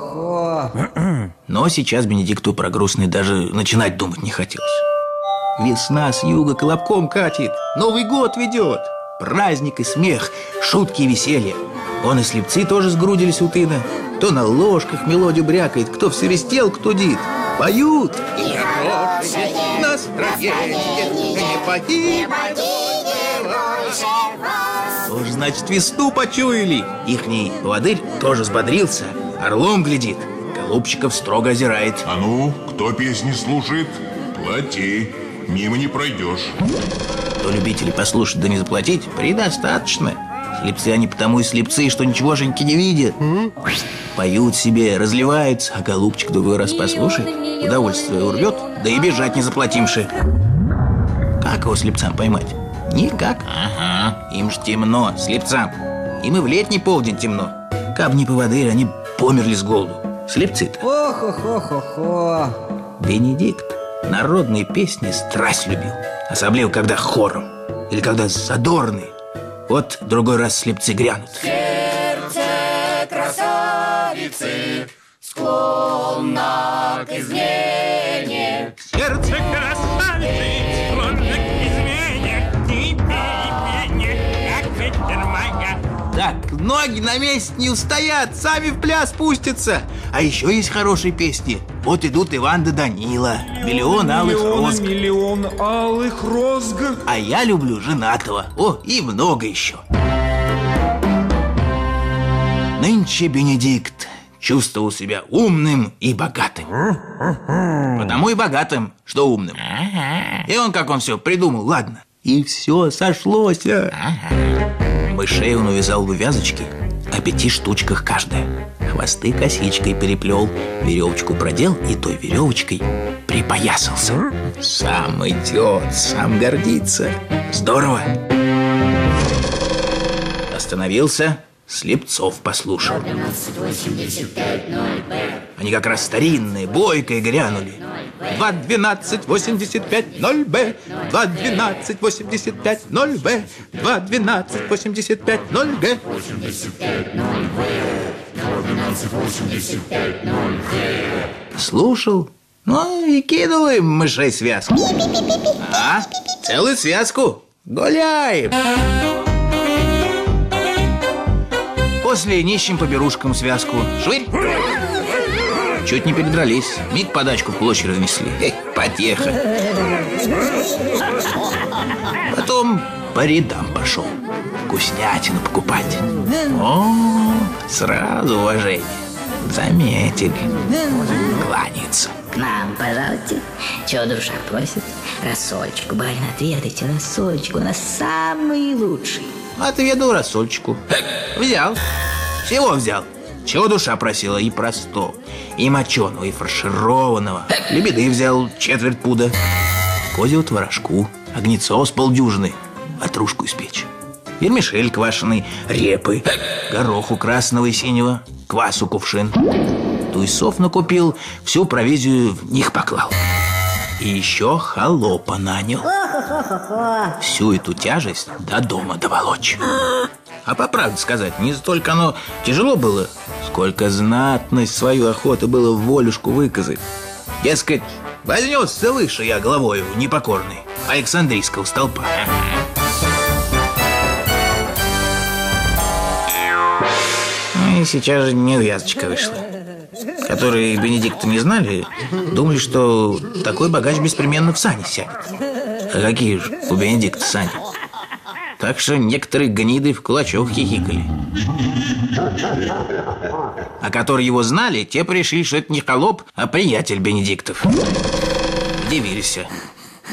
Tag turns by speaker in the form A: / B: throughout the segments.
A: Хо-хо-хо.
B: Но сейчас Бенедикту про грустный даже начинать думать не хотелось. Весна с юга колобком катит, Новый год ведет. Праздник и смех, шутки и веселье. Он и слепцы тоже сгрудились у тына. То на ложках мелодию брякает, кто в свиристелку дит. Поют. И хорошее настроение не погиб. Тоже, значит, весну почуяли. Ихний поводырь тоже взбодрился. Орлом глядит. Голубчиков строго озирает.
C: А ну, кто песни слушает, плати. Мимо не пройдешь.
B: То любители послушать да не заплатить, предостаточно. Слепцы они потому и слепцы, что ничегошеньки не видят. Поют себе, разливаются, а голубчик другой раз послушает, удовольствие урвет, да и бежать не заплатимши. Как его слепцам поймать? Никак. Ага, им ж темно, слепцам. Им и в летний полдень темно. Каб не поводырь, они померли с голоду. Слепцы-то.
A: Хо-хо-хо-хо-хо.
B: Бенедикт народные песни страсть любил. Особливо, когда хором. Или когда задорные. Вот другой раз слепцы грянут.
D: Сердце красавицы склонно к измене.
B: Сердце
E: красавицы,
B: Так, ноги на месте не устоят, сами в пляс пустятся. А еще есть хорошие песни. Вот идут Иван да Данила, миллион алых
F: Миллион,
B: роз.
F: миллион алых розг.
B: А я люблю женатого. О, и много еще. Нынче Бенедикт чувствовал себя умным и богатым. Потому и богатым, что умным. И он, как он все придумал, ладно. И все сошлось. А. Мышей он увязал в увязочки, о пяти штучках каждая. Хвосты косичкой переплел, веревочку продел и той веревочкой припоясался. Сам идет, сам гордится. Здорово. Остановился, слепцов послушал. Они как раз старинные, бойкой грянули. 2, 12, 85, 0 Б. 2, 12, 85, 0 Б. 2, 12, 85, 0 Г. Слушал, ну и кинул им мышей связку. А, целую связку. Гуляем. После нищим по берушкам связку. Швырь. Чуть не передрались. Миг подачку в площадь разнесли. Эх, потеха. Потом по рядам пошел. Вкуснятину покупать. О, сразу уважение. Заметили. Кланяется.
G: К нам, пожалуйте. Чего душа просит? Рассольчику, барин, отведайте рассольчику. У нас самый лучший.
B: Отведу рассольчику. Взял. Всего взял. Чего душа просила, и просто, и моченого, и фаршированного. Лебеды взял четверть пуда. Козьего творожку, огнецо с полдюжины, отружку испечь. Вермишель квашеный, репы, гороху красного и синего, квасу кувшин. Туйсов накупил, всю провизию в них поклал. И еще холопа нанял. Всю эту тяжесть до дома доволочь. А по правде сказать, не столько оно тяжело было, сколько знатность свою охоты было в волюшку выказать. Дескать, вознесся выше я головою непокорный Александрийского столпа. Ну и сейчас же неувязочка вышла которые Бенедикта не знали, думали, что такой богач беспременно в сани сядет. А какие же у Бенедикта сани? Так что некоторые гниды в кулачок хихикали. А которые его знали, те пришли, что это не холоп, а приятель Бенедиктов. Удивились.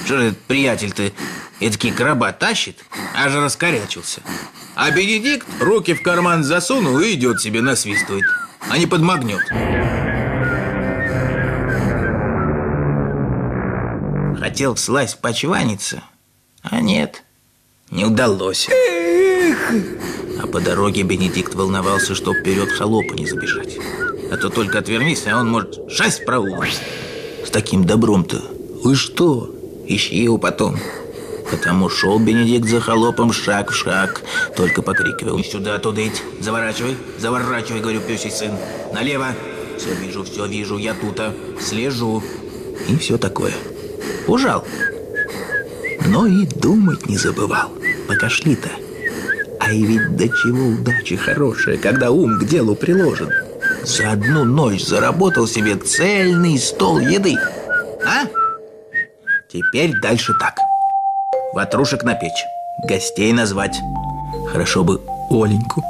B: Что этот приятель-то эдакий короба тащит, аж раскорячился. А Бенедикт руки в карман засунул и идет себе насвистывает, а не подмагнет. Хотел слазь почваниться, а нет, не удалось. А по дороге Бенедикт волновался, чтоб вперед холопа не забежать. А то только отвернись, а он может шасть проул. С таким добром-то вы что? Ищи его потом. Потому шел Бенедикт за холопом шаг в шаг, только покрикивал. Сюда, туда идь, заворачивай, заворачивай, говорю, пёсий сын. Налево, Все вижу, все вижу, я тут, слежу. И все такое. Ужал. Но и думать не забывал, пока шли-то. А и ведь до чего удача хорошая, когда ум к делу приложен. За одну ночь заработал себе цельный стол еды. А? Теперь дальше так. Ватрушек на печь, гостей назвать. Хорошо бы Оленьку.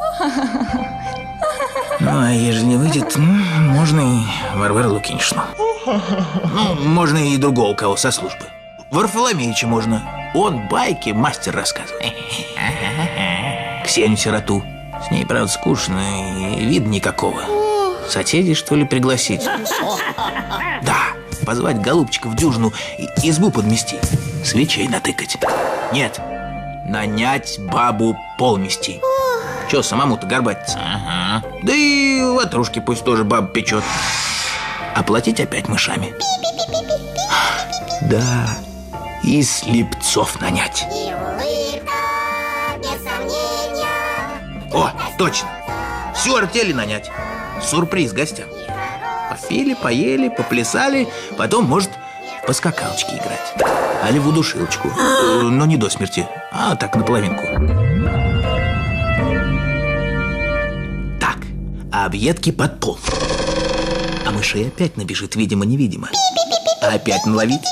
B: Ну, а ежели не выйдет, ну, можно и Варвару Лукинишну. Ну, можно и другого кого со службы. Варфоломеича можно. Он байки мастер рассказывает. Ксению сироту. С ней, правда, скучно и вида никакого. Соседей, что ли, пригласить? Да, позвать голубчика в дюжину и избу подмести. Свечей натыкать. Нет, нанять бабу полмести. Че, самому-то горбатиться? Ага. Да и ватрушки пусть тоже баба печет. Оплатить опять мышами. Да, и слепцов нанять.
D: И улыбка, без сомнения.
B: О, точно. Всю артели нанять. Сюрприз гостям. Попили, поели, поплясали, потом, может, по скакалочке играть. Али в удушилочку. Э, Но не до смерти, а так наполовинку. Так, а объедки под пол. А мышей опять набежит, видимо-невидимо. Опять наловить,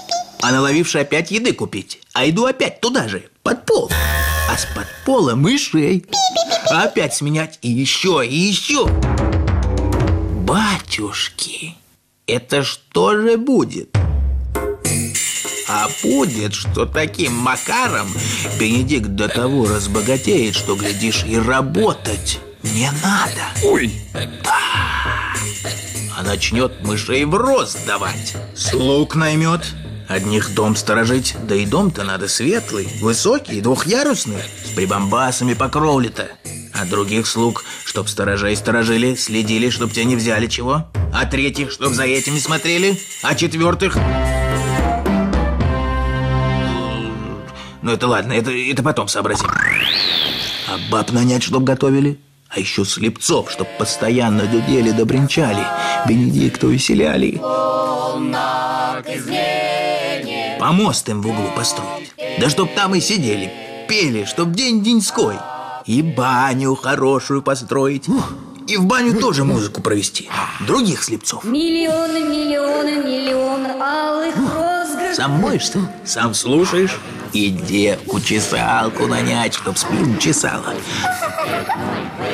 B: а наловивший опять еды купить. А иду опять туда же, под пол. А с под пола мышей. Опять сменять и еще, и еще. Батюшки, это что же будет? А будет, что таким макаром Бенедикт до того разбогатеет, что, глядишь, и работать не надо.
F: Ой,
B: А начнет мышей в рост давать. Слуг наймет. Одних дом сторожить, да и дом-то надо светлый, высокий, двухъярусный, с прибамбасами по кровле-то. А других слуг, чтоб сторожей сторожили, следили, чтоб те не взяли чего. А третьих, чтоб за этими смотрели. А четвертых... Ну это ладно, это, это потом сообразим. А баб нанять, чтоб готовили? А еще слепцов, чтоб постоянно дудели да бренчали, Бенедикта увеселяли. Помост им в углу построить. Да чтоб там и сидели, пели, чтоб день деньской. И баню хорошую построить. И в баню тоже музыку провести. Других слепцов.
H: Миллионы, миллионы, миллионы алых роз
B: Сам моешься, сам слушаешь. И девку чесалку нанять, чтоб спину чесала.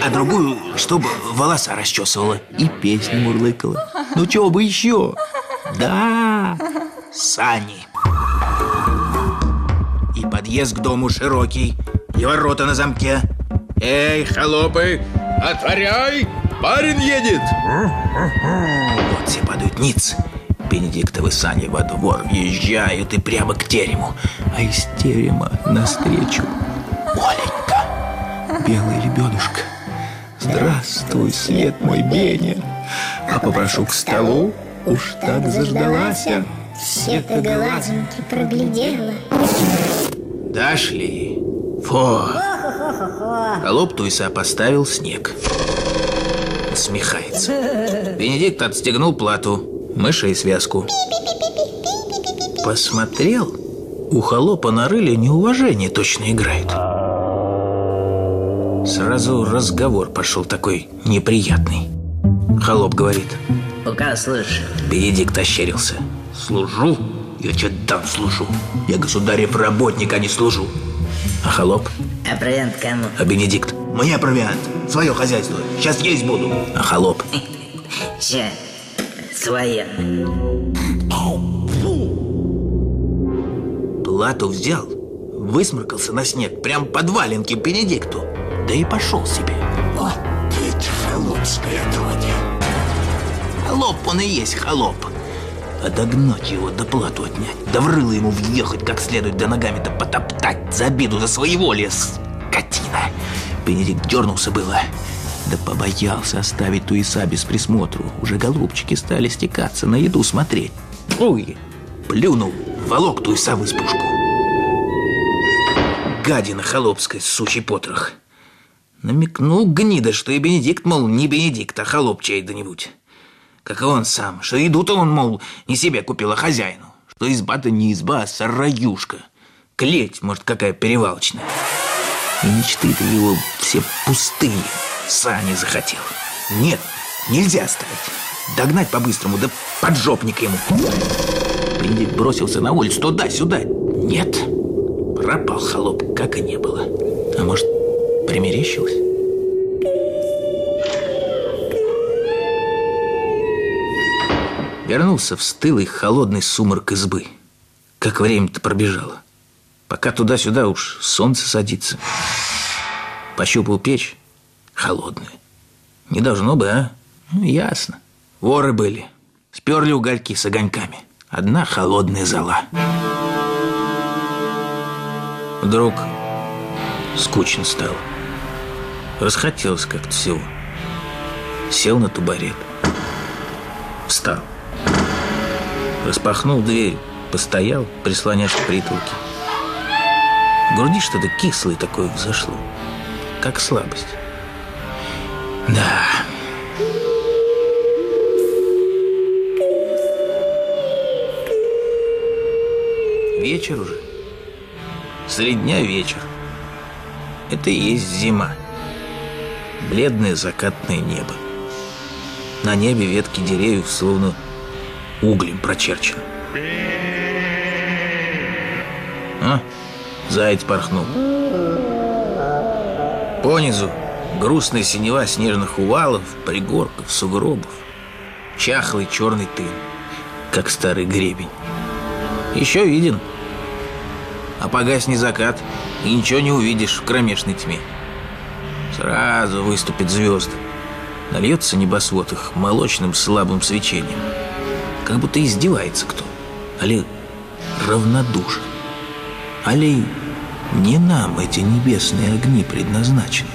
B: А другую, чтобы волоса расчесывала и песни мурлыкала. Ну чего бы еще? Да, сани. Подъезд к дому широкий, и ворота на замке. Эй, холопы, отворяй, барин едет. Вот все падают ниц. Бенедиктовы сани во двор въезжают и прямо к терему. А из терема навстречу Оленька, белый лебедушка. Здравствуй, свет мой, Беня. А попрошу к столу, уж так заждалась.
D: Все ты глазоньки проглядела.
B: Дошли. Фу. Холоп туйса поставил снег. Смехается. Бенедикт отстегнул плату, мышей связку. Посмотрел, у холопа на рыле неуважение точно играет. Сразу разговор пошел такой неприятный. Холоп говорит.
G: Пока слышь,
B: Бенедикт ощерился. Служу? Я что там служу? Я государев работник, а не служу. А холоп?
G: а провиант кому?
B: А Бенедикт? Мне провиант. Свое хозяйство. Сейчас есть буду. А холоп?
G: Ща, свое.
B: Плату взял, высморкался на снег, прям под валенки Бенедикту. Да и пошел себе.
C: Вот ведь холопское отродье.
B: Холоп он и есть холоп. А догнать его, да плату отнять, да в рыло ему въехать как следует, да ногами-то потоптать за обиду, за своеволие, скотина. Бенедикт дернулся было, да побоялся оставить туиса без присмотру. Уже голубчики стали стекаться, на еду смотреть. Ой, плюнул, волок туиса в избушку. Гадина холопская, сучий потрох. Намекнул гнида, что и Бенедикт, мол, не Бенедикт, а холоп чей-то-нибудь. Как и он сам, что еду-то он, мол, не себе купил, а хозяину. Что изба-то не изба, а сараюшка. Клеть, может, какая перевалочная. И мечты-то его все пустые. Сани захотел. Нет, нельзя оставить. Догнать по-быстрому, да поджопник ему. Бенедикт бросился на улицу туда-сюда. Нет, пропал холоп, как и не было. А может, примерещилось? Вернулся в стылый холодный сумрак избы. Как время-то пробежало. Пока туда-сюда уж солнце садится. Пощупал печь. Холодная. Не должно бы, а? Ну, ясно. Воры были. Сперли угольки с огоньками. Одна холодная зола. Вдруг скучно стало. Расхотелось как-то всего. Сел на табурет. Встал. Распахнул дверь. Постоял, прислонясь к притолке. В груди что-то кислое такое взошло. Как слабость. Да. Вечер уже. Средь дня вечер. Это и есть зима. Бледное закатное небо. На небе ветки деревьев словно углем прочерчены. А? Заяц порхнул. Понизу грустная синева снежных увалов, пригорков, сугробов. Чахлый черный тын, как старый гребень. Еще виден. А погасни закат, и ничего не увидишь в кромешной тьме. Сразу выступят звезды. Нальется небосвод их молочным слабым свечением. Как будто издевается кто. Али равнодушен. Али не нам эти небесные огни предназначены.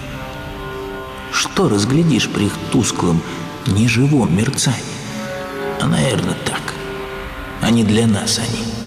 B: Что разглядишь при их тусклом, неживом мерцании? А, наверное, так. Не для нас они.